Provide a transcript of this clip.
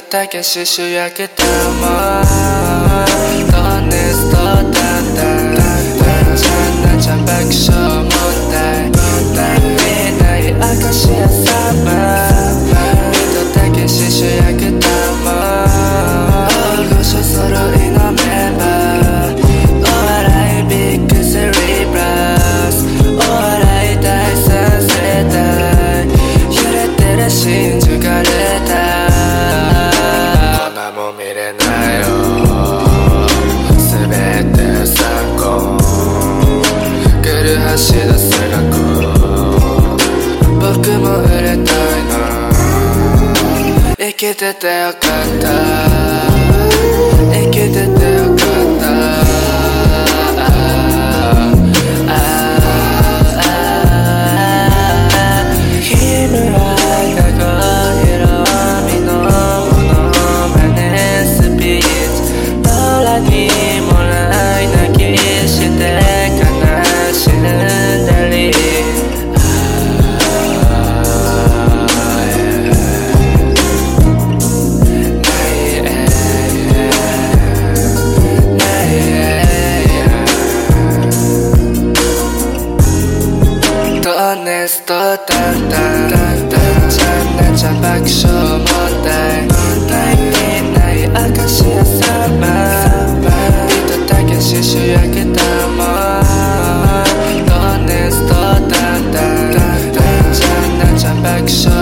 たけし主役だもん僕も売れたいな。生きててよかった。honest だんだんだんだんちゃんなちゃん爆笑問題ないない明石家サンバビートたけし主役だもん honest だんだんだんちゃんなちゃん爆笑